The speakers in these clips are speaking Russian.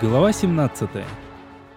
Глава 17.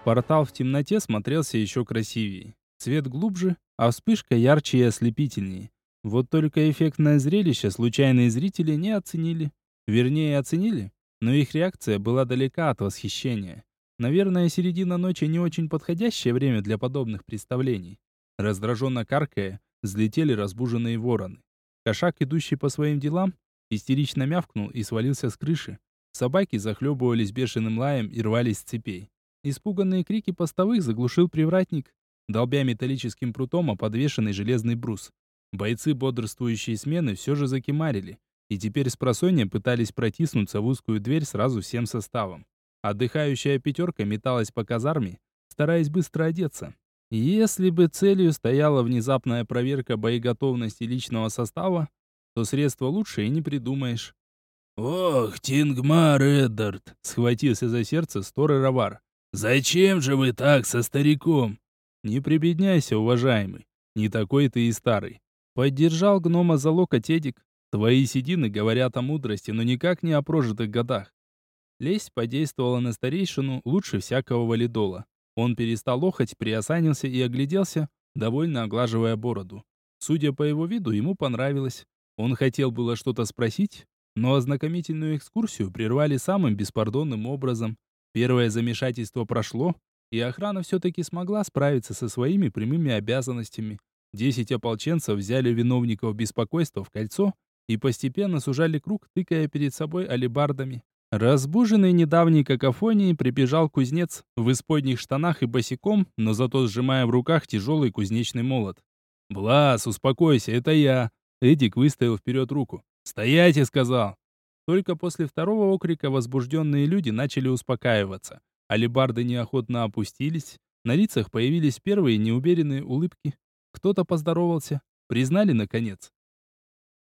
Портал в темноте смотрелся еще красивее. Цвет глубже, а вспышка ярче и ослепительнее. Вот только эффектное зрелище случайные зрители не оценили. Вернее, оценили, но их реакция была далека от восхищения. Наверное, середина ночи не очень подходящее время для подобных представлений. Раздраженно каркая, взлетели разбуженные вороны. Кошак, идущий по своим делам, истерично мявкнул и свалился с крыши, Собаки захлебывались бешеным лаем и рвались с цепей. Испуганные крики постовых заглушил привратник, долбя металлическим прутом о подвешенный железный брус. Бойцы бодрствующей смены все же закимарили, и теперь с просонья пытались протиснуться в узкую дверь сразу всем составом. Отдыхающая пятерка металась по казарме, стараясь быстро одеться. Если бы целью стояла внезапная проверка боеготовности личного состава, то средства лучше и не придумаешь. «Ох, Тингмар Эддард!» — схватился за сердце Сторы Равар. «Зачем же вы так со стариком?» «Не прибедняйся, уважаемый. Не такой ты и старый». Поддержал гнома за локоть Эдик. Твои седины говорят о мудрости, но никак не о прожитых годах. Лесть подействовала на старейшину лучше всякого валидола. Он перестал лохать, приосанился и огляделся, довольно оглаживая бороду. Судя по его виду, ему понравилось. Он хотел было что-то спросить, но ознакомительную экскурсию прервали самым беспардонным образом. Первое замешательство прошло, и охрана все-таки смогла справиться со своими прямыми обязанностями. Десять ополченцев взяли виновников беспокойства в кольцо и постепенно сужали круг, тыкая перед собой алебардами. Разбуженный недавней какофонией прибежал кузнец в исподних штанах и босиком, но зато сжимая в руках тяжелый кузнечный молот. «Блас, успокойся, это я!» Эдик выставил вперед руку. «Стоять!» — сказал. Только после второго окрика возбужденные люди начали успокаиваться. Алибарды неохотно опустились, на лицах появились первые неуверенные улыбки. Кто-то поздоровался, признали наконец.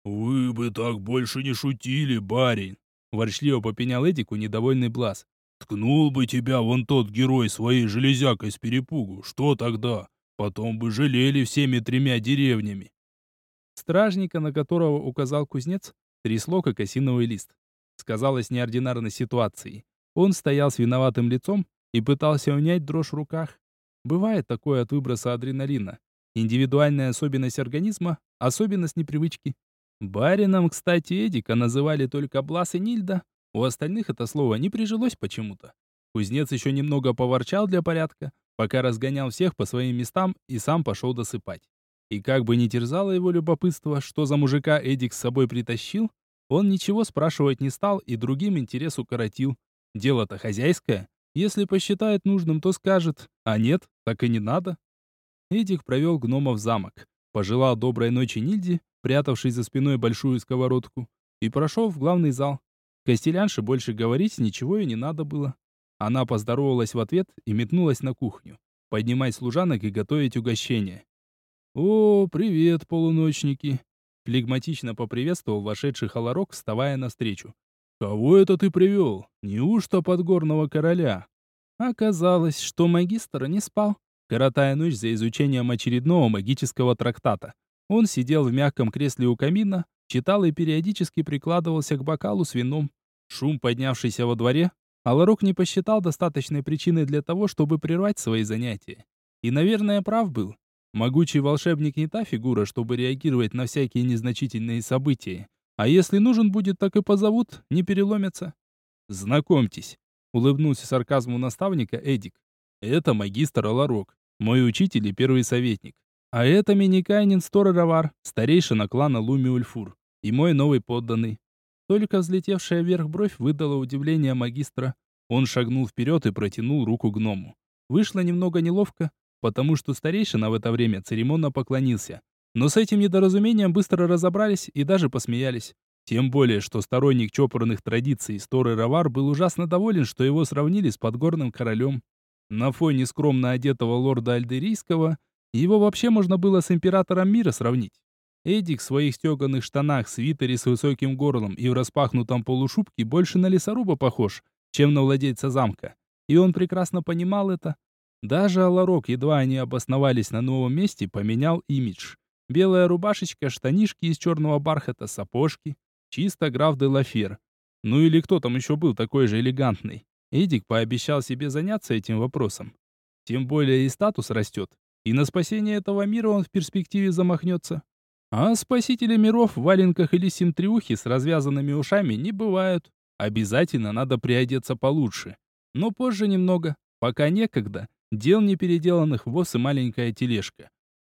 «Вы бы так больше не шутили, барин!» Ворчливо попенял Эдику недовольный Блаз. «Ткнул бы тебя вон тот герой своей железякой с перепугу, что тогда? Потом бы жалели всеми тремя деревнями!» Стражника, на которого указал кузнец, трясло как осиновый лист. Сказалось неординарной ситуации. Он стоял с виноватым лицом и пытался унять дрожь в руках. Бывает такое от выброса адреналина. Индивидуальная особенность организма, особенность непривычки. Барином, кстати, Эдика называли только Блас и Нильда. У остальных это слово не прижилось почему-то. Кузнец еще немного поворчал для порядка, пока разгонял всех по своим местам и сам пошел досыпать. И как бы ни терзало его любопытство, что за мужика Эдик с собой притащил, он ничего спрашивать не стал и другим интерес укоротил. Дело-то хозяйское. Если посчитает нужным, то скажет, а нет, так и не надо. Эдик провел гнома в замок, пожелал доброй ночи Нильде, прятавшей за спиной большую сковородку, и прошел в главный зал. Костелянше больше говорить ничего и не надо было. Она поздоровалась в ответ и метнулась на кухню, поднимать служанок и готовить угощение. «О, привет, полуночники!» Флегматично поприветствовал вошедший Халарок, вставая навстречу. «Кого это ты привел? Неужто подгорного короля?» Оказалось, что магистр не спал, коротая ночь за изучением очередного магического трактата. Он сидел в мягком кресле у камина, читал и периодически прикладывался к бокалу с вином. Шум, поднявшийся во дворе, Аларок не посчитал достаточной причиной для того, чтобы прервать свои занятия. И, наверное, прав был. Могучий волшебник не та фигура, чтобы реагировать на всякие незначительные события. А если нужен будет, так и позовут, не переломятся. Знакомьтесь, улыбнулся сарказму наставника Эдик. Это магистр Аларок, мой учитель и первый советник. А это Миникайнин Стороровар, старейшина клана Лумиульфур, и мой новый подданный. Только взлетевшая вверх бровь выдала удивление магистра. Он шагнул вперед и протянул руку гному. Вышло немного неловко, потому что старейшина в это время церемонно поклонился. Но с этим недоразумением быстро разобрались и даже посмеялись. Тем более, что сторонник чопорных традиций Сторы Равар был ужасно доволен, что его сравнили с подгорным королем. На фоне скромно одетого лорда Альдерийского его вообще можно было с императором мира сравнить. Эдик в своих стеганых штанах, свитере с высоким горлом и в распахнутом полушубке больше на лесоруба похож, чем на владельца замка. И он прекрасно понимал это, даже Аларок, едва они обосновались на новом месте, поменял имидж. Белая рубашечка, штанишки из черного бархата, сапожки. Чисто граф де Лафер. Ну или кто там еще был такой же элегантный. Эдик пообещал себе заняться этим вопросом. Тем более и статус растет, и на спасение этого мира он в перспективе замахнется. А спасители миров в валенках или симтриухе с развязанными ушами не бывают. Обязательно надо приодеться получше. Но позже немного, пока некогда, дел не переделанных воз и маленькая тележка.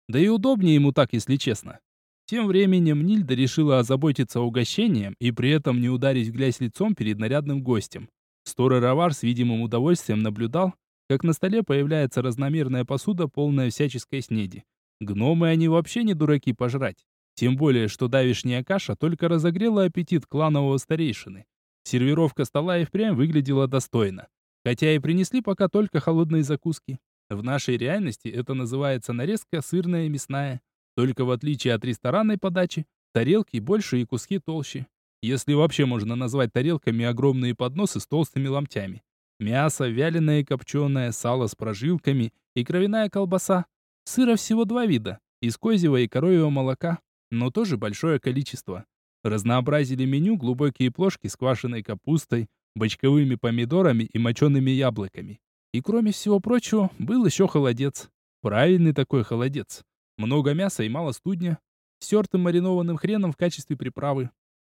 Да и удобнее ему так, если честно. Тем временем Нильда решила озаботиться угощением и при этом не ударить в грязь лицом перед нарядным гостем. Сторы Равар с видимым удовольствием наблюдал, как на столе появляется разномерная посуда, полная всяческой снеди. Гномы они вообще не дураки пожрать. Тем более, что давишняя каша только разогрела аппетит кланового старейшины. Сервировка стола и впрямь выглядела достойно. Хотя и принесли пока только холодные закуски. В нашей реальности это называется нарезка сырная и мясная. Только в отличие от ресторанной подачи, тарелки больше и куски толще. Если вообще можно назвать тарелками огромные подносы с толстыми ломтями. Мясо, вяленое и копченое, сало с прожилками и кровяная колбаса. Сыра всего два вида, из козьего и коровьего молока, но тоже большое количество. Разнообразили меню глубокие плошки с квашеной капустой, бочковыми помидорами и мочеными яблоками. И кроме всего прочего, был еще холодец. Правильный такой холодец. Много мяса и мало студня. С тертым маринованным хреном в качестве приправы.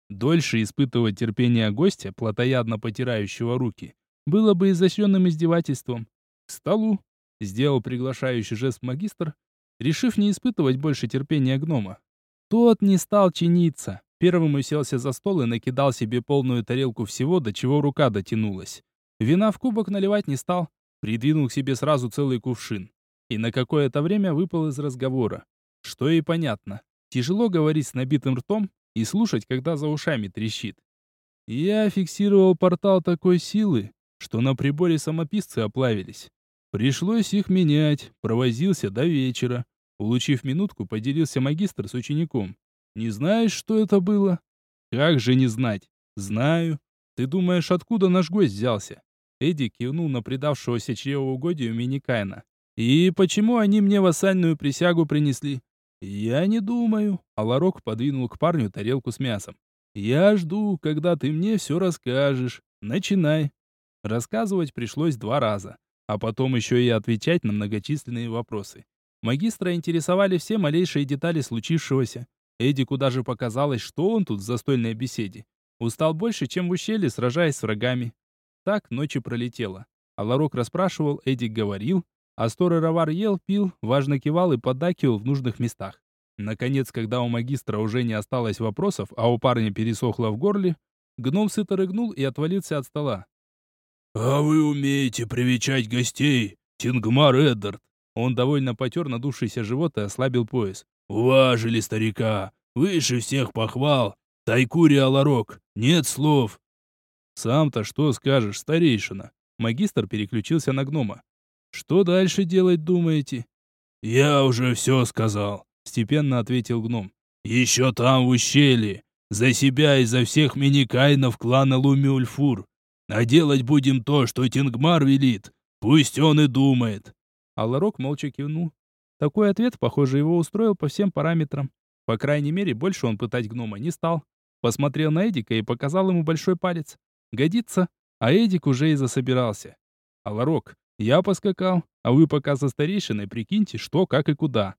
Дольше испытывать терпение гостя, плотоядно потирающего руки, было бы изощренным издевательством. К столу сделал приглашающий жест магистр, решив не испытывать больше терпения гнома. Тот не стал чиниться. Первым уселся за стол и накидал себе полную тарелку всего, до чего рука дотянулась. Вина в кубок наливать не стал, придвинул к себе сразу целый кувшин. И на какое-то время выпал из разговора. Что и понятно. Тяжело говорить с набитым ртом и слушать, когда за ушами трещит. Я фиксировал портал такой силы, что на приборе самописцы оплавились. Пришлось их менять, провозился до вечера. Улучив минутку, поделился магистр с учеником. «Не знаешь, что это было?» «Как же не знать?» «Знаю. Ты думаешь, откуда наш гость взялся?» Эдди кивнул на предавшегося чревоугодию Миникайна. «И почему они мне вассальную присягу принесли?» «Я не думаю», — Аларок подвинул к парню тарелку с мясом. «Я жду, когда ты мне все расскажешь. Начинай». Рассказывать пришлось два раза, а потом еще и отвечать на многочисленные вопросы. Магистра интересовали все малейшие детали случившегося. Эдику даже показалось, что он тут в застольной беседе. Устал больше, чем в ущелье, сражаясь с врагами. Так ночи пролетела. А Ларок расспрашивал, Эдик говорил, а Сторы Равар ел, пил, важно кивал и поддакивал в нужных местах. Наконец, когда у магистра уже не осталось вопросов, а у парня пересохло в горле, гном сыто рыгнул и отвалился от стола. «А вы умеете привечать гостей, Тингмар Эддард!» Он довольно потер надувшийся живот и ослабил пояс. «Уважили старика! Выше всех похвал! Тайкури Аларок! Нет слов!» «Сам-то что скажешь, старейшина?» Магистр переключился на гнома. «Что дальше делать думаете?» «Я уже все сказал», — степенно ответил гном. «Еще там, в ущелье. За себя и за всех миникайнов клана Лумиульфур. А делать будем то, что Тингмар велит. Пусть он и думает. Аларок молча кивнул. Такой ответ, похоже, его устроил по всем параметрам. По крайней мере, больше он пытать гнома не стал. Посмотрел на Эдика и показал ему большой палец. Годится. А Эдик уже и засобирался. Аларок, я поскакал, а вы пока со старейшиной прикиньте, что, как и куда.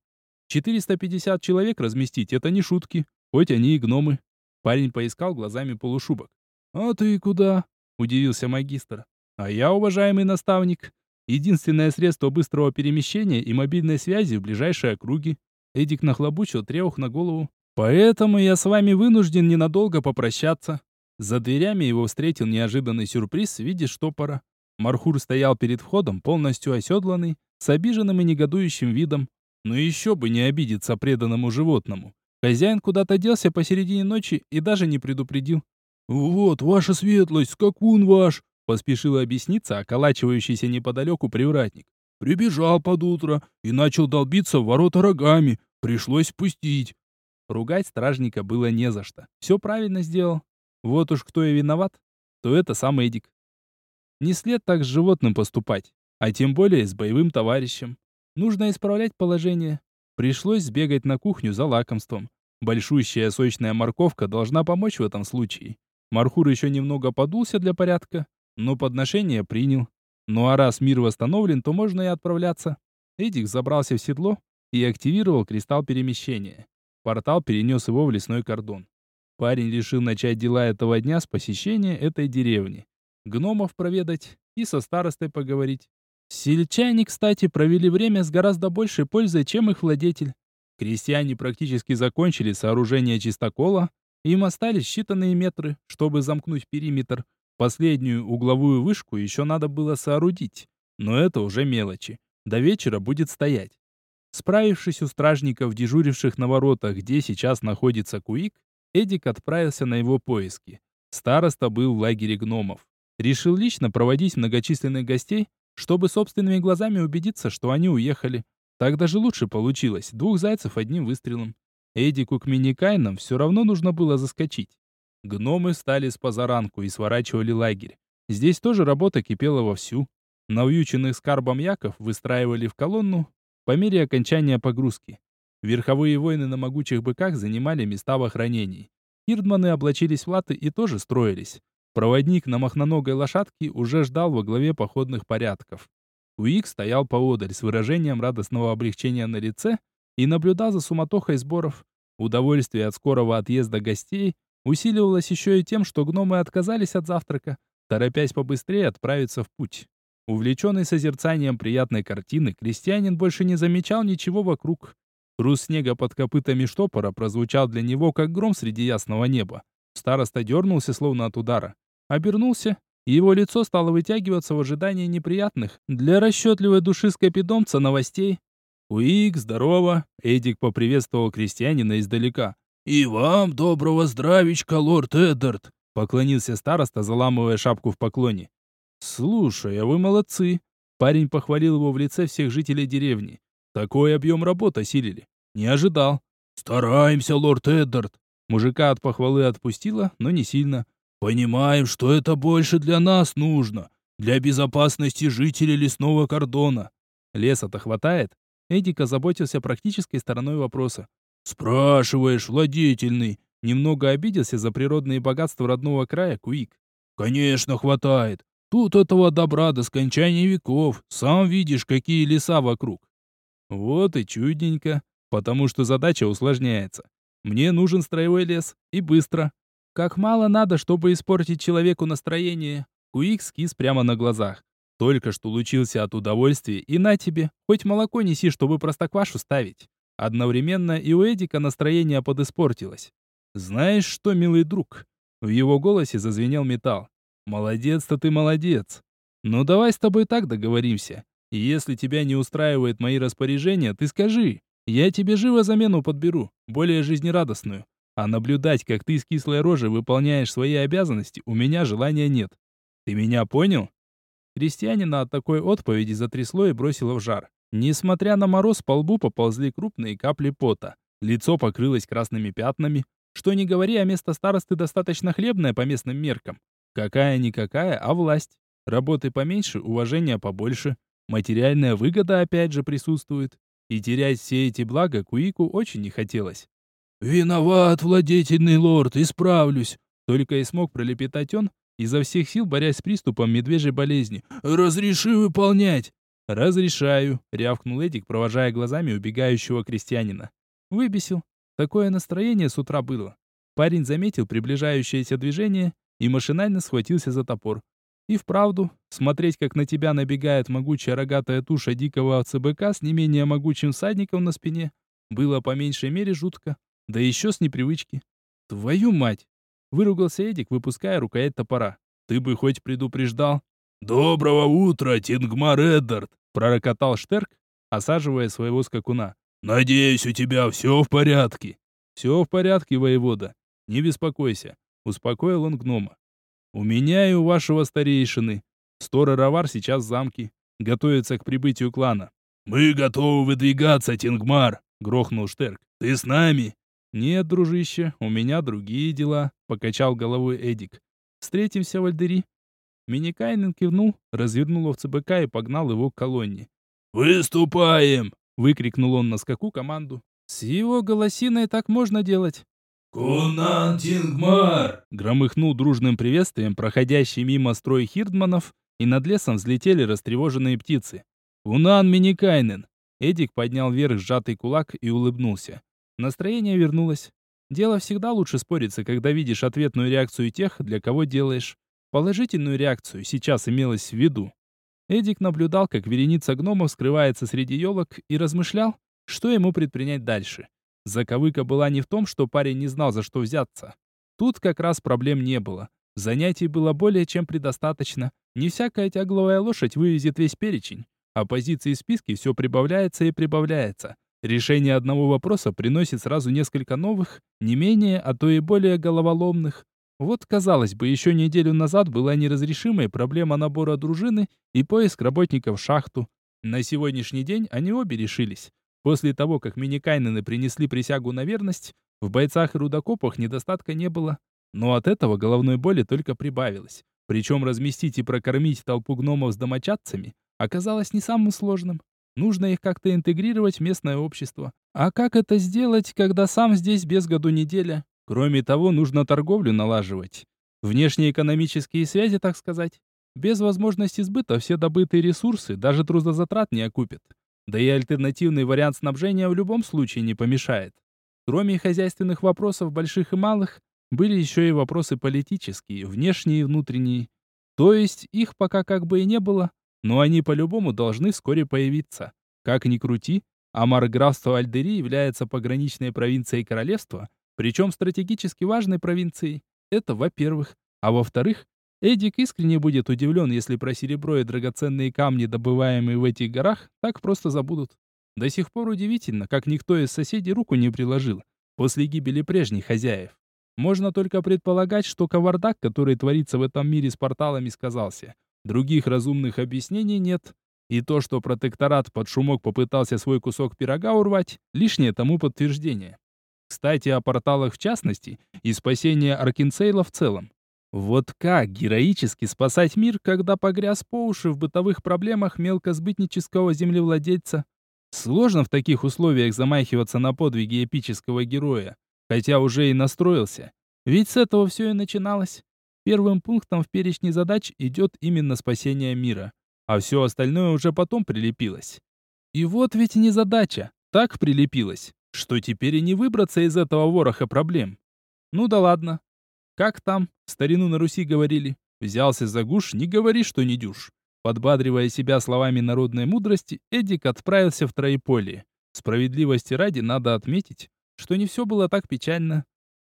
450 человек разместить — это не шутки, хоть они и гномы. Парень поискал глазами полушубок. «А ты куда?» удивился магистр. А я, уважаемый наставник, единственное средство быстрого перемещения и мобильной связи в ближайшей округе. Эдик нахлобучил треух на голову. Поэтому я с вами вынужден ненадолго попрощаться. За дверями его встретил неожиданный сюрприз в виде штопора. Мархур стоял перед входом, полностью оседланный, с обиженным и негодующим видом. Но еще бы не обидеться преданному животному. Хозяин куда-то делся посередине ночи и даже не предупредил. «Вот, ваша светлость, скакун ваш!» — поспешил объясниться околачивающийся неподалеку привратник. «Прибежал под утро и начал долбиться в ворота рогами. Пришлось пустить». Ругать стражника было не за что. Все правильно сделал. Вот уж кто и виноват, то это сам Эдик. Не след так с животным поступать, а тем более с боевым товарищем. Нужно исправлять положение. Пришлось сбегать на кухню за лакомством. Большущая сочная морковка должна помочь в этом случае. Мархур еще немного подулся для порядка, но подношение принял. Ну а раз мир восстановлен, то можно и отправляться. Эдик забрался в седло и активировал кристалл перемещения. Портал перенес его в лесной кордон. Парень решил начать дела этого дня с посещения этой деревни. Гномов проведать и со старостой поговорить. Сельчане, кстати, провели время с гораздо большей пользой, чем их владетель. Крестьяне практически закончили сооружение чистокола, им остались считанные метры, чтобы замкнуть периметр. Последнюю угловую вышку еще надо было соорудить, но это уже мелочи. До вечера будет стоять. Справившись у стражников, дежуривших на воротах, где сейчас находится Куик, Эдик отправился на его поиски. Староста был в лагере гномов. Решил лично проводить многочисленных гостей, чтобы собственными глазами убедиться, что они уехали. Так даже лучше получилось. Двух зайцев одним выстрелом. Эдику к миникайнам все равно нужно было заскочить. Гномы встали с позаранку и сворачивали лагерь. Здесь тоже работа кипела вовсю. Навьюченных скарбом яков выстраивали в колонну по мере окончания погрузки. Верховые воины на могучих быках занимали места в охранении. Ирдманы облачились в латы и тоже строились. Проводник на махноногой лошадке уже ждал во главе походных порядков. Уик стоял поодаль с выражением радостного облегчения на лице и наблюдал за суматохой сборов. Удовольствие от скорого отъезда гостей усиливалось еще и тем, что гномы отказались от завтрака, торопясь побыстрее отправиться в путь. Увлеченный созерцанием приятной картины, крестьянин больше не замечал ничего вокруг. Хруст снега под копытами штопора прозвучал для него, как гром среди ясного неба. Староста дернулся, словно от удара. Обернулся, и его лицо стало вытягиваться в ожидании неприятных для расчетливой души скопидомца новостей. «Уик, здорово!» — Эдик поприветствовал крестьянина издалека. «И вам доброго здравичка, лорд Эддард!» — поклонился староста, заламывая шапку в поклоне. «Слушай, а вы молодцы!» Парень похвалил его в лице всех жителей деревни. «Такой объем работы осилили. Не ожидал». «Стараемся, лорд Эддард!» Мужика от похвалы отпустила, но не сильно. «Понимаем, что это больше для нас нужно, для безопасности жителей лесного кордона». «Леса-то хватает?» Эдик озаботился практической стороной вопроса. «Спрашиваешь, владетельный!» Немного обиделся за природные богатства родного края Куик. «Конечно хватает. Тут этого добра до скончания веков. Сам видишь, какие леса вокруг. Вот и чудненько, потому что задача усложняется. Мне нужен строевой лес, и быстро. Как мало надо, чтобы испортить человеку настроение. Куик скис прямо на глазах. Только что лучился от удовольствия, и на тебе, хоть молоко неси, чтобы простоквашу ставить. Одновременно и у Эдика настроение подиспортилось. Знаешь что, милый друг? В его голосе зазвенел металл. Молодец-то ты молодец. Ну давай с тобой так договоримся. Если тебя не устраивают мои распоряжения, ты скажи. Я тебе живо замену подберу, более жизнерадостную. А наблюдать, как ты с кислой рожей выполняешь свои обязанности, у меня желания нет. Ты меня понял? Крестьянина от такой отповеди затрясло и бросило в жар. Несмотря на мороз, по лбу поползли крупные капли пота. Лицо покрылось красными пятнами. Что не говори, а место старосты достаточно хлебное по местным меркам. Какая-никакая, а власть. Работы поменьше, уважения побольше. Материальная выгода опять же присутствует. И терять все эти блага Куику очень не хотелось. «Виноват, владетельный лорд, исправлюсь!» Только и смог пролепетать он, изо всех сил борясь с приступом медвежьей болезни. «Разреши выполнять!» «Разрешаю», — рявкнул Эдик, провожая глазами убегающего крестьянина. Выбесил. Такое настроение с утра было. Парень заметил приближающееся движение и машинально схватился за топор. И вправду, смотреть, как на тебя набегает могучая рогатая туша дикого ЦБК с не менее могучим всадником на спине, было по меньшей мере жутко, да еще с непривычки. «Твою мать!» — выругался Эдик, выпуская рукоять топора. «Ты бы хоть предупреждал!» «Доброго утра, Тингмар Эддард!» — пророкотал Штерк, осаживая своего скакуна. «Надеюсь, у тебя все в порядке?» «Все в порядке, воевода. Не беспокойся. Успокоил он гнома. «У меня и у вашего старейшины. Стора Равар сейчас в замке. Готовится к прибытию клана». «Мы готовы выдвигаться, Тингмар!» — грохнул Штерк. «Ты с нами?» «Нет, дружище, у меня другие дела», — покачал головой Эдик. «Встретимся в Альдери». Миникайнен кивнул, развернул ЦБК и погнал его к колонне. «Выступаем!» — выкрикнул он на скаку команду. «С его голосиной так можно делать. «Кунан Тингмар!» Громыхнул дружным приветствием проходящий мимо строй хирдманов, и над лесом взлетели растревоженные птицы. «Кунан Миникайнен!» Эдик поднял вверх сжатый кулак и улыбнулся. Настроение вернулось. Дело всегда лучше спориться, когда видишь ответную реакцию тех, для кого делаешь. Положительную реакцию сейчас имелось в виду. Эдик наблюдал, как вереница гномов скрывается среди елок, и размышлял, что ему предпринять дальше. Заковыка была не в том, что парень не знал, за что взяться. Тут как раз проблем не было. Занятий было более чем предостаточно. Не всякая тягловая лошадь вывезет весь перечень. А позиции в списке все прибавляется и прибавляется. Решение одного вопроса приносит сразу несколько новых, не менее, а то и более головоломных. Вот, казалось бы, еще неделю назад была неразрешимая проблема набора дружины и поиск работников в шахту. На сегодняшний день они обе решились. После того, как миникайнены принесли присягу на верность, в бойцах и рудокопах недостатка не было. Но от этого головной боли только прибавилось. Причем разместить и прокормить толпу гномов с домочадцами оказалось не самым сложным. Нужно их как-то интегрировать в местное общество. А как это сделать, когда сам здесь без году неделя? Кроме того, нужно торговлю налаживать. Внешнеэкономические связи, так сказать. Без возможности сбыта все добытые ресурсы даже трудозатрат не окупят. Да и альтернативный вариант снабжения в любом случае не помешает. Кроме хозяйственных вопросов, больших и малых, были еще и вопросы политические, внешние и внутренние. То есть их пока как бы и не было, но они по-любому должны вскоре появиться. Как ни крути, а марграфство Альдери является пограничной провинцией королевства, причем стратегически важной провинцией. Это во-первых. А во-вторых, Эдик искренне будет удивлен, если про серебро и драгоценные камни, добываемые в этих горах, так просто забудут. До сих пор удивительно, как никто из соседей руку не приложил после гибели прежних хозяев. Можно только предполагать, что кавардак, который творится в этом мире с порталами, сказался. Других разумных объяснений нет. И то, что протекторат под шумок попытался свой кусок пирога урвать, лишнее тому подтверждение. Кстати, о порталах в частности и спасении Аркинцейла в целом. Вот как героически спасать мир, когда погряз по уши в бытовых проблемах мелкосбытнического землевладельца? Сложно в таких условиях замахиваться на подвиги эпического героя, хотя уже и настроился. Ведь с этого все и начиналось. Первым пунктом в перечне задач идет именно спасение мира, а все остальное уже потом прилепилось. И вот ведь не задача, так прилепилось, что теперь и не выбраться из этого вороха проблем. Ну да ладно, как там, старину на Руси говорили, взялся за гуш, не говори, что не дюш. Подбадривая себя словами народной мудрости, Эдик отправился в Троеполье. Справедливости ради надо отметить, что не все было так печально.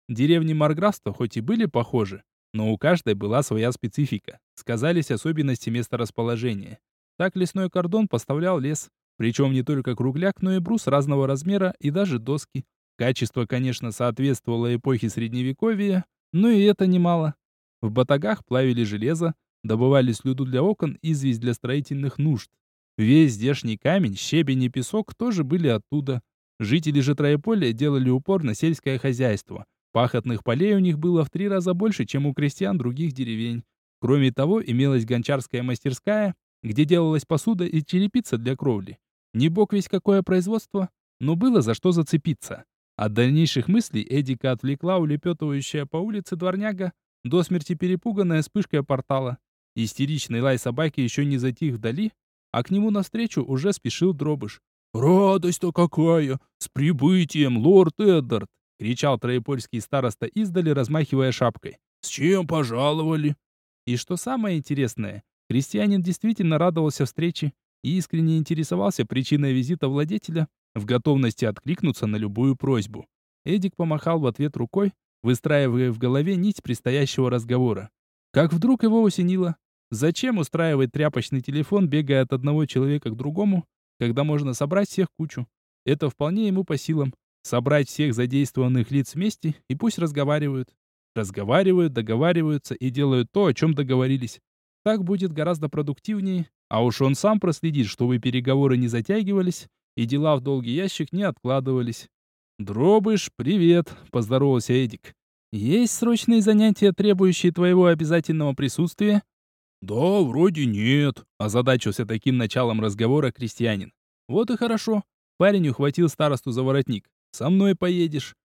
Деревни Марграфства хоть и были похожи, но у каждой была своя специфика. Сказались особенности месторасположения. Так лесной кордон поставлял лес, причем не только кругляк, но и брус разного размера и даже доски. Качество, конечно, соответствовало эпохе Средневековья, но и это немало. В батагах плавили железо, добывали слюду для окон, известь для строительных нужд. Весь здешний камень, щебень и песок тоже были оттуда. Жители же Троеполя делали упор на сельское хозяйство. Пахотных полей у них было в три раза больше, чем у крестьян других деревень. Кроме того, имелась гончарская мастерская, где делалась посуда и черепица для кровли. Не бог весь какое производство, но было за что зацепиться. От дальнейших мыслей Эдика отвлекла улепетывающая по улице дворняга, до смерти перепуганная вспышкой портала. Истеричный лай собаки еще не затих вдали, а к нему навстречу уже спешил дробыш. «Радость-то какая! С прибытием, лорд Эддард!» — кричал троепольский староста издали, размахивая шапкой. «С чем пожаловали?» И что самое интересное, крестьянин действительно радовался встрече и искренне интересовался причиной визита владетеля, в готовности откликнуться на любую просьбу. Эдик помахал в ответ рукой, выстраивая в голове нить предстоящего разговора. Как вдруг его осенило. Зачем устраивать тряпочный телефон, бегая от одного человека к другому, когда можно собрать всех кучу? Это вполне ему по силам. Собрать всех задействованных лиц вместе и пусть разговаривают. Разговаривают, договариваются и делают то, о чем договорились. Так будет гораздо продуктивнее, а уж он сам проследит, чтобы переговоры не затягивались, и дела в долгий ящик не откладывались. «Дробыш, привет!» — поздоровался Эдик. «Есть срочные занятия, требующие твоего обязательного присутствия?» «Да, вроде нет», — озадачился таким началом разговора крестьянин. «Вот и хорошо». Парень ухватил старосту за воротник. «Со мной поедешь».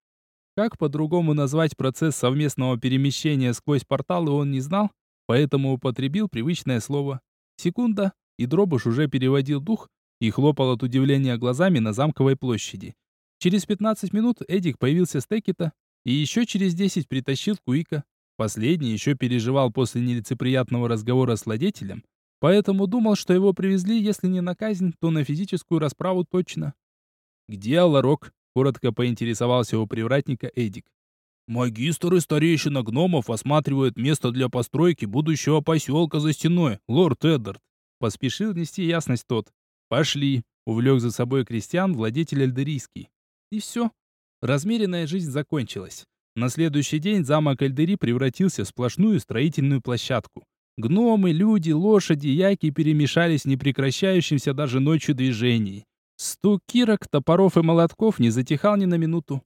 Как по-другому назвать процесс совместного перемещения сквозь порталы он не знал, поэтому употребил привычное слово. Секунда, и Дробуш уже переводил дух и хлопал от удивления глазами на замковой площади. Через 15 минут Эдик появился с Текета, и еще через 10 притащил Куика. Последний еще переживал после нелицеприятного разговора с владетелем, поэтому думал, что его привезли, если не на казнь, то на физическую расправу точно. «Где Аларок?» — коротко поинтересовался у привратника Эдик. «Магистр и старейшина гномов осматривают место для постройки будущего поселка за стеной, лорд Эддард». Поспешил нести ясность тот. «Пошли», — увлек за собой крестьян владетель Альдерийский. И все. Размеренная жизнь закончилась. На следующий день замок Эльдери превратился в сплошную строительную площадку. Гномы, люди, лошади, яки перемешались в непрекращающемся даже ночью движении. Стук кирок, топоров и молотков не затихал ни на минуту.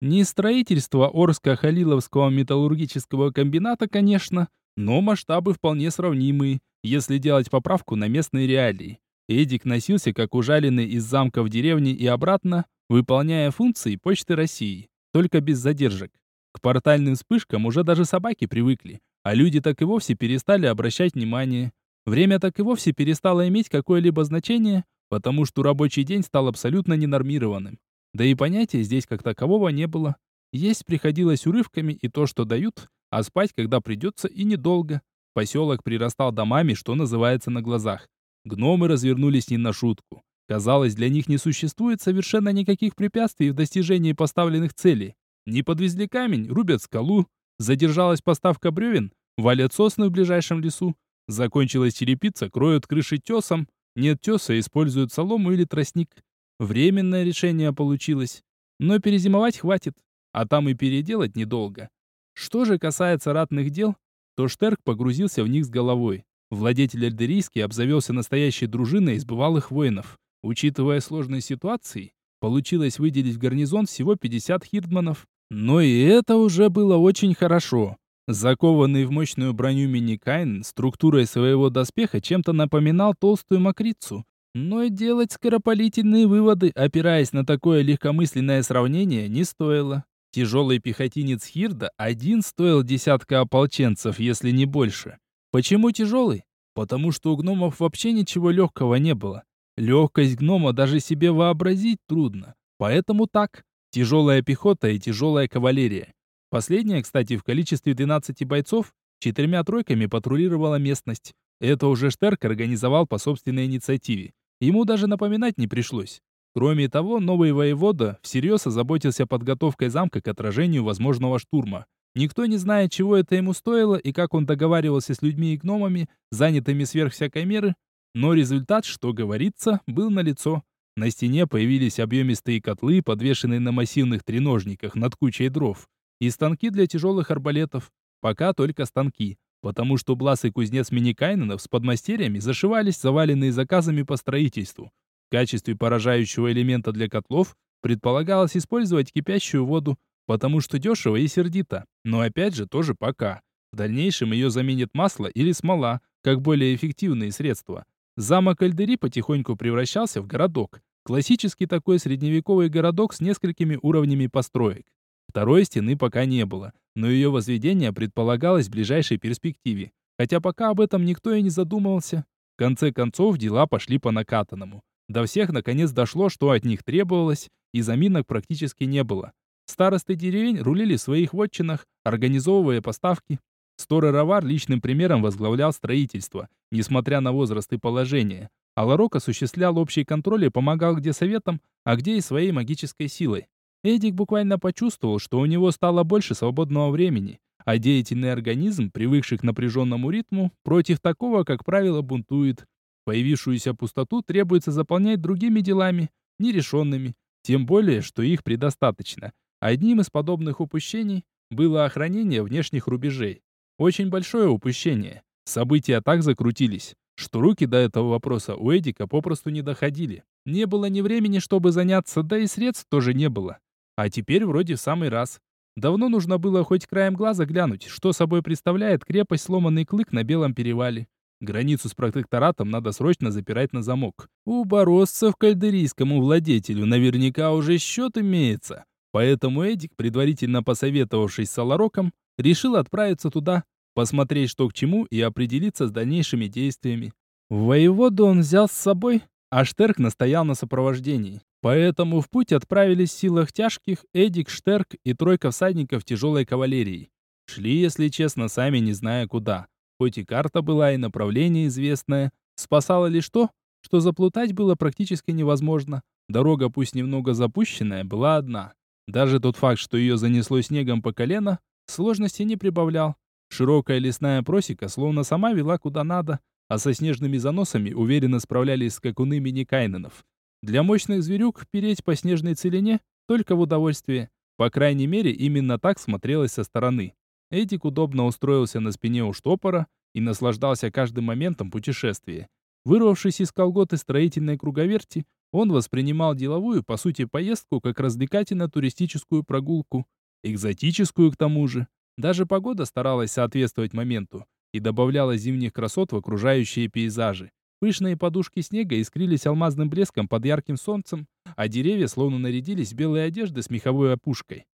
Не строительство Орско-Халиловского металлургического комбината, конечно, но масштабы вполне сравнимые, если делать поправку на местные реалии. Эдик носился как ужаленный из замка в деревне и обратно, выполняя функции Почты России, только без задержек. К портальным вспышкам уже даже собаки привыкли, а люди так и вовсе перестали обращать внимание. Время так и вовсе перестало иметь какое-либо значение, потому что рабочий день стал абсолютно ненормированным. Да и понятия здесь как такового не было. Есть приходилось урывками и то, что дают, а спать, когда придется, и недолго. Поселок прирастал домами, что называется, на глазах. Гномы развернулись не на шутку. Казалось, для них не существует совершенно никаких препятствий в достижении поставленных целей. Не подвезли камень, рубят скалу. Задержалась поставка бревен, валят сосны в ближайшем лесу. Закончилась черепица, кроют крыши тесом. Нет теса, используют солому или тростник. Временное решение получилось. Но перезимовать хватит, а там и переделать недолго. Что же касается ратных дел, то Штерк погрузился в них с головой. Владетель Альдерийский обзавелся настоящей дружиной из бывалых воинов. Учитывая сложные ситуации, получилось выделить в гарнизон всего 50 хирдманов. Но и это уже было очень хорошо. Закованный в мощную броню Миникайн структурой своего доспеха чем-то напоминал толстую мокрицу. Но делать скоропалительные выводы, опираясь на такое легкомысленное сравнение, не стоило. Тяжелый пехотинец Хирда один стоил десятка ополченцев, если не больше. Почему тяжелый? Потому что у гномов вообще ничего легкого не было. Легкость гнома даже себе вообразить трудно. Поэтому так. Тяжелая пехота и тяжелая кавалерия. Последняя, кстати, в количестве 12 бойцов, четырьмя тройками патрулировала местность. Это уже Штерк организовал по собственной инициативе. Ему даже напоминать не пришлось. Кроме того, новый воевода всерьез озаботился подготовкой замка к отражению возможного штурма. Никто не знает, чего это ему стоило и как он договаривался с людьми и гномами, занятыми сверх всякой меры, но результат, что говорится, был налицо. На стене появились объемистые котлы, подвешенные на массивных треножниках над кучей дров, и станки для тяжелых арбалетов. Пока только станки, потому что Блас и кузнец Миникайненов с подмастерьями зашивались заваленные заказами по строительству. В качестве поражающего элемента для котлов предполагалось использовать кипящую воду, потому что дешево и сердито, но опять же тоже пока. В дальнейшем ее заменит масло или смола, как более эффективные средства. Замок Альдери потихоньку превращался в городок. Классический такой средневековый городок с несколькими уровнями построек. Второй стены пока не было, но ее возведение предполагалось в ближайшей перспективе. Хотя пока об этом никто и не задумывался. В конце концов, дела пошли по накатанному. До всех наконец дошло, что от них требовалось, и заминок практически не было. Старосты деревень рулили в своих вотчинах, организовывая поставки, Сторы Равар личным примером возглавлял строительство, несмотря на возраст и положение. А Ларок осуществлял общий контроль и помогал где советом, а где и своей магической силой. Эдик буквально почувствовал, что у него стало больше свободного времени, а деятельный организм, привыкший к напряженному ритму, против такого, как правило, бунтует. Появившуюся пустоту требуется заполнять другими делами, нерешенными, тем более, что их предостаточно. Одним из подобных упущений было охранение внешних рубежей. Очень большое упущение. События так закрутились, что руки до этого вопроса у Эдика попросту не доходили. Не было ни времени, чтобы заняться, да и средств тоже не было. А теперь вроде в самый раз. Давно нужно было хоть краем глаза глянуть, что собой представляет крепость сломанный клык на Белом перевале. Границу с протекторатом надо срочно запирать на замок. У бороздцев кальдерийскому владетелю наверняка уже счет имеется. Поэтому Эдик, предварительно посоветовавшись с Солороком, решил отправиться туда, посмотреть, что к чему, и определиться с дальнейшими действиями. Воеводу он взял с собой, а Штерк настоял на сопровождении. Поэтому в путь отправились в силах тяжких Эдик, Штерк и тройка всадников тяжелой кавалерии. Шли, если честно, сами не зная куда. Хоть и карта была, и направление известное, спасало лишь то, что заплутать было практически невозможно. Дорога, пусть немного запущенная, была одна. Даже тот факт, что ее занесло снегом по колено, сложности не прибавлял. Широкая лесная просека словно сама вела куда надо, а со снежными заносами уверенно справлялись скакуны мини-кайненов. Для мощных зверюк переть по снежной целине только в удовольствие. По крайней мере, именно так смотрелось со стороны. Эдик удобно устроился на спине у штопора и наслаждался каждым моментом путешествия. Вырвавшись из колготы строительной круговерти, он воспринимал деловую, по сути, поездку как развлекательно-туристическую прогулку. Экзотическую к тому же. Даже погода старалась соответствовать моменту и добавляла зимних красот в окружающие пейзажи. Пышные подушки снега искрились алмазным блеском под ярким солнцем, а деревья словно нарядились в белые одежды с меховой опушкой.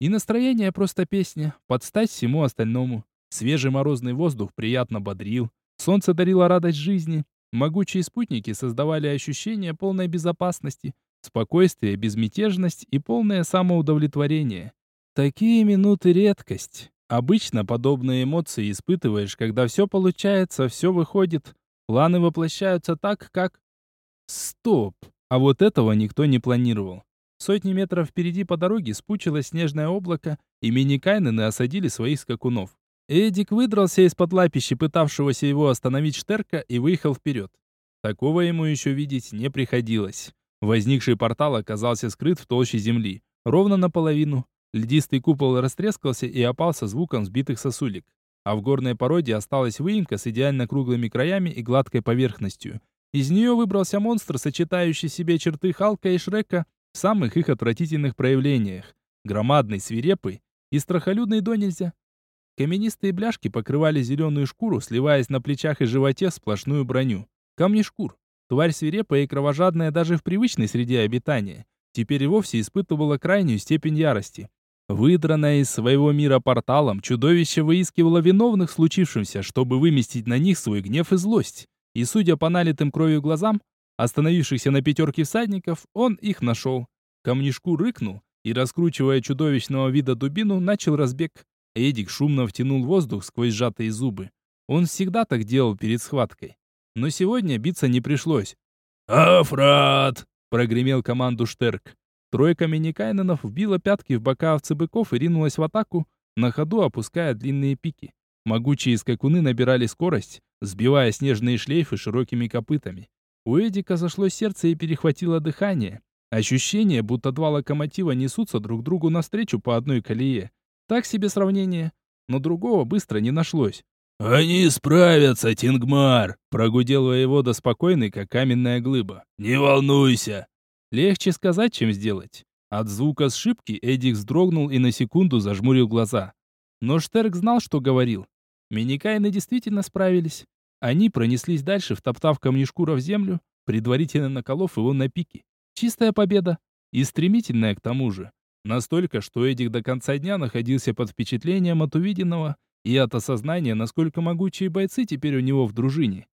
И настроение просто песня, под стать всему остальному. Свежий морозный воздух приятно бодрил, солнце дарило радость жизни, могучие спутники создавали ощущение полной безопасности, спокойствие, безмятежность и полное самоудовлетворение. Такие минуты редкость. Обычно подобные эмоции испытываешь, когда все получается, все выходит, планы воплощаются так, как... Стоп! А вот этого никто не планировал. Сотни метров впереди по дороге спучилось снежное облако, и мини-кайнены осадили своих скакунов. Эдик выдрался из-под лапищи пытавшегося его остановить Штерка и выехал вперед. Такого ему еще видеть не приходилось. Возникший портал оказался скрыт в толще земли, ровно наполовину. Льдистый купол растрескался и опал со звуком сбитых сосулек. А в горной породе осталась выемка с идеально круглыми краями и гладкой поверхностью. Из нее выбрался монстр, сочетающий в себе черты Халка и Шрека в самых их отвратительных проявлениях. Громадный, свирепый и страхолюдный до нельзя. Каменистые бляшки покрывали зеленую шкуру, сливаясь на плечах и животе в сплошную броню. Камни шкур. Тварь свирепая и кровожадная даже в привычной среде обитания. Теперь и вовсе испытывала крайнюю степень ярости. Выдранное из своего мира порталом, чудовище выискивало виновных в случившемся, чтобы выместить на них свой гнев и злость. И, судя по налитым кровью глазам, остановившихся на пятерке всадников, он их нашел. Камнишку рыкнул и, раскручивая чудовищного вида дубину, начал разбег. Эдик шумно втянул воздух сквозь сжатые зубы. Он всегда так делал перед схваткой. Но сегодня биться не пришлось. «Афрат!» — прогремел команду Штерк. Тройка миникайненов вбила пятки в бока овцебыков и ринулась в атаку, на ходу опуская длинные пики. Могучие скакуны набирали скорость, сбивая снежные шлейфы широкими копытами. У Эдика зашло сердце и перехватило дыхание. Ощущение, будто два локомотива несутся друг другу навстречу по одной колее. Так себе сравнение, но другого быстро не нашлось. «Они справятся, Тингмар!» — прогудел воевода спокойный, как каменная глыба. «Не волнуйся! Легче сказать, чем сделать. От звука сшибки Эдик вздрогнул и на секунду зажмурил глаза. Но Штерк знал, что говорил. Миникайны действительно справились. Они пронеслись дальше, втоптав камнишкура в землю, предварительно наколов его на пике. Чистая победа. И стремительная к тому же. Настолько, что Эдик до конца дня находился под впечатлением от увиденного и от осознания, насколько могучие бойцы теперь у него в дружине.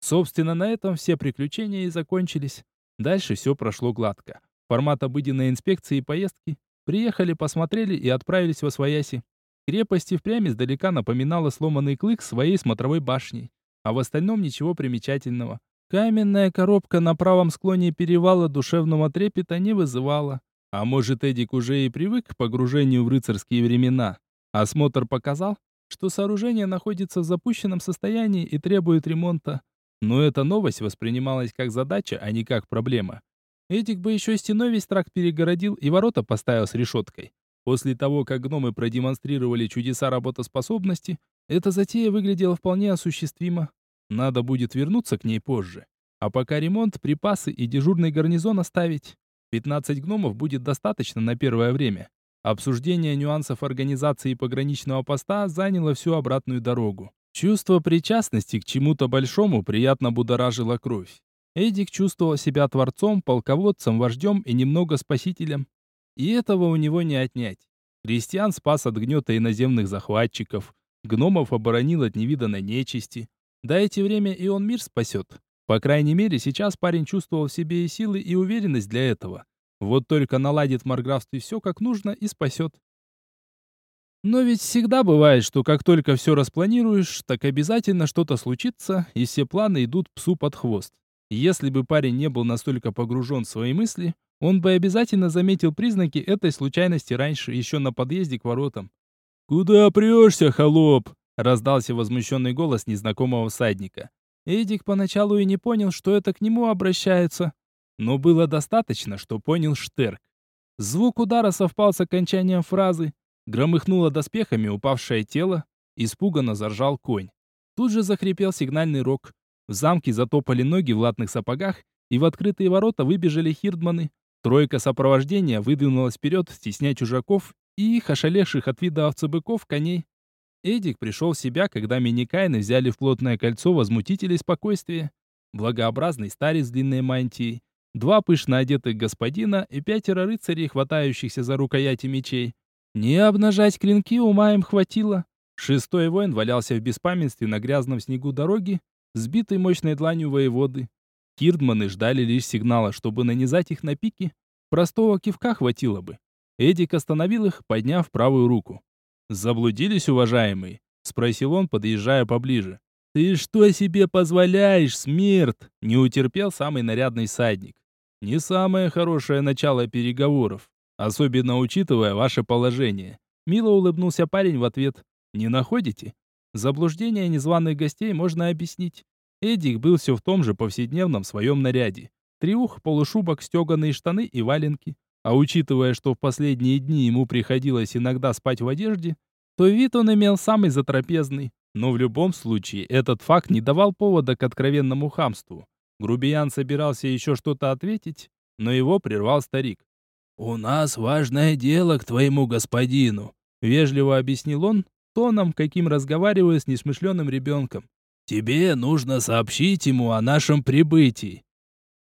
Собственно, на этом все приключения и закончились. Дальше все прошло гладко. Формат обыденной инспекции и поездки. Приехали, посмотрели и отправились во свояси. Крепость и впрямь издалека напоминала сломанный клык своей смотровой башней. А в остальном ничего примечательного. Каменная коробка на правом склоне перевала душевного трепета не вызывала. А может, Эдик уже и привык к погружению в рыцарские времена. Осмотр показал, что сооружение находится в запущенном состоянии и требует ремонта. Но эта новость воспринималась как задача, а не как проблема. Эдик бы еще стеной весь тракт перегородил и ворота поставил с решеткой. После того, как гномы продемонстрировали чудеса работоспособности, эта затея выглядела вполне осуществимо. Надо будет вернуться к ней позже. А пока ремонт, припасы и дежурный гарнизон оставить. 15 гномов будет достаточно на первое время. Обсуждение нюансов организации пограничного поста заняло всю обратную дорогу. Чувство причастности к чему-то большому приятно будоражило кровь. Эдик чувствовал себя творцом, полководцем, вождем и немного спасителем. И этого у него не отнять. Крестьян спас от гнета иноземных захватчиков, гномов оборонил от невиданной нечисти. Дайте время, и он мир спасет. По крайней мере, сейчас парень чувствовал в себе и силы, и уверенность для этого. Вот только наладит в марграфстве все как нужно и спасет. Но ведь всегда бывает, что как только все распланируешь, так обязательно что-то случится, и все планы идут псу под хвост. Если бы парень не был настолько погружен в свои мысли, он бы обязательно заметил признаки этой случайности раньше, еще на подъезде к воротам. «Куда прешься, холоп?» — раздался возмущенный голос незнакомого всадника. Эдик поначалу и не понял, что это к нему обращаются. Но было достаточно, что понял Штерк. Звук удара совпал с окончанием фразы, Громыхнуло доспехами упавшее тело, испуганно заржал конь. Тут же захрипел сигнальный рог. В замке затопали ноги в латных сапогах, и в открытые ворота выбежали хирдманы. Тройка сопровождения выдвинулась вперед, стесняя чужаков и их ошалевших от вида овцебыков коней. Эдик пришел в себя, когда миникайны взяли в плотное кольцо возмутителей спокойствия. Благообразный старец с длинной мантией, два пышно одетых господина и пятеро рыцарей, хватающихся за рукояти мечей. Не обнажать клинки ума им хватило. Шестой воин валялся в беспамятстве на грязном снегу дороги, сбитый мощной дланью воеводы. Кирдманы ждали лишь сигнала, чтобы нанизать их на пики. Простого кивка хватило бы. Эдик остановил их, подняв правую руку. «Заблудились, уважаемые?» — спросил он, подъезжая поближе. «Ты что себе позволяешь, смерть?» — не утерпел самый нарядный садник. «Не самое хорошее начало переговоров. Особенно учитывая ваше положение. Мило улыбнулся парень в ответ. Не находите? Заблуждение незваных гостей можно объяснить. Эдик был все в том же повседневном своем наряде. Триух, полушубок, стеганые штаны и валенки. А учитывая, что в последние дни ему приходилось иногда спать в одежде, то вид он имел самый затрапезный. Но в любом случае, этот факт не давал повода к откровенному хамству. Грубиян собирался еще что-то ответить, но его прервал старик. «У нас важное дело к твоему господину», — вежливо объяснил он, тоном, каким разговариваю с несмышленым ребенком. «Тебе нужно сообщить ему о нашем прибытии».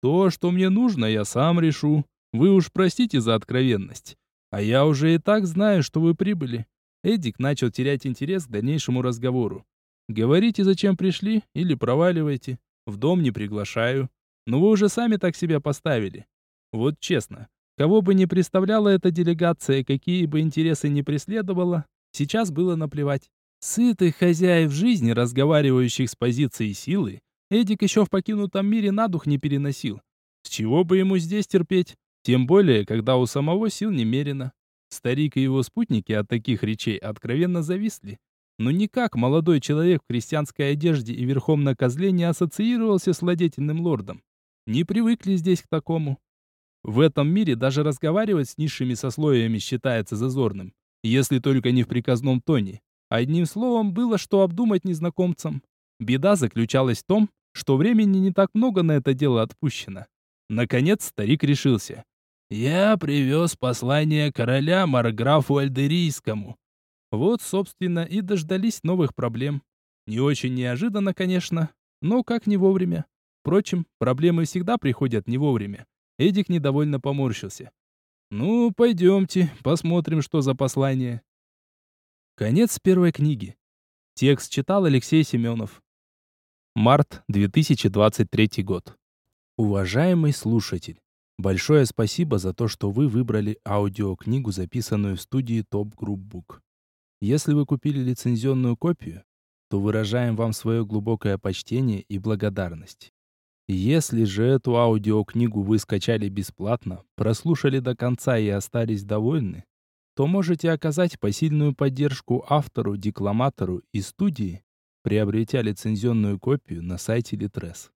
«То, что мне нужно, я сам решу. Вы уж простите за откровенность. А я уже и так знаю, что вы прибыли». Эдик начал терять интерес к дальнейшему разговору. «Говорите, зачем пришли, или проваливайте. В дом не приглашаю. Но вы уже сами так себя поставили. Вот честно, Кого бы ни представляла эта делегация, какие бы интересы ни преследовала, сейчас было наплевать. Сытых хозяев жизни, разговаривающих с позиции силы, Эдик еще в покинутом мире на дух не переносил. С чего бы ему здесь терпеть? Тем более, когда у самого сил немерено. Старик и его спутники от таких речей откровенно зависли. Но никак молодой человек в крестьянской одежде и верхом на козле не ассоциировался с владетельным лордом. Не привыкли здесь к такому. В этом мире даже разговаривать с низшими сословиями считается зазорным, если только не в приказном тоне. Одним словом, было что обдумать незнакомцам. Беда заключалась в том, что времени не так много на это дело отпущено. Наконец старик решился. «Я привез послание короля Марграфу Альдерийскому». Вот, собственно, и дождались новых проблем. Не очень неожиданно, конечно, но как не вовремя. Впрочем, проблемы всегда приходят не вовремя. Эдик недовольно поморщился. «Ну, пойдемте, посмотрим, что за послание». Конец первой книги. Текст читал Алексей Семенов. Март 2023 год. Уважаемый слушатель, большое спасибо за то, что вы выбрали аудиокнигу, записанную в студии Top Group Book. Если вы купили лицензионную копию, то выражаем вам свое глубокое почтение и благодарность. Если же эту аудиокнигу вы скачали бесплатно, прослушали до конца и остались довольны, то можете оказать посильную поддержку автору, декламатору и студии, приобретя лицензионную копию на сайте Litres.